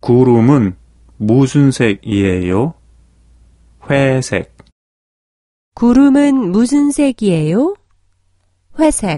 구름은 무슨 색이에요? 회색. 구름은 무슨 색이에요? 회색.